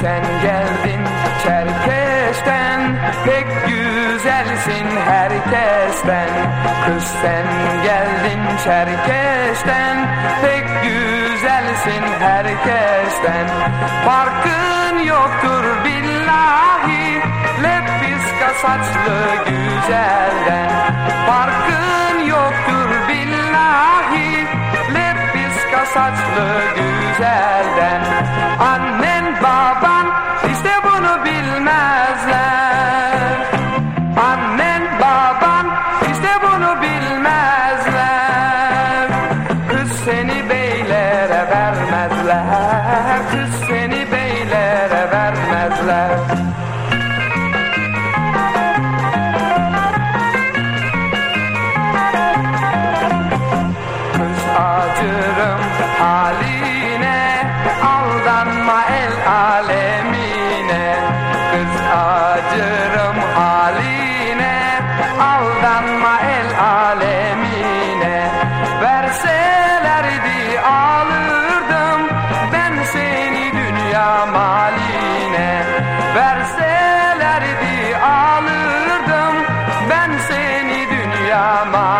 sen geldin Çerkeş'ten Pek güzelsin herkesten. Kız sen geldin Çerkeş'ten Pek güzelsin herkesten. Farkın yoktur billahi. Lepiska saçlı güzelden. Farkın yoktur billahi. Lepiska saçlı güzelden seni beylere vermezler. Kız seni beylere vermezler. Kız acırım haline Aldanma el alemine. Kız acırım haline Aldanma el alemine am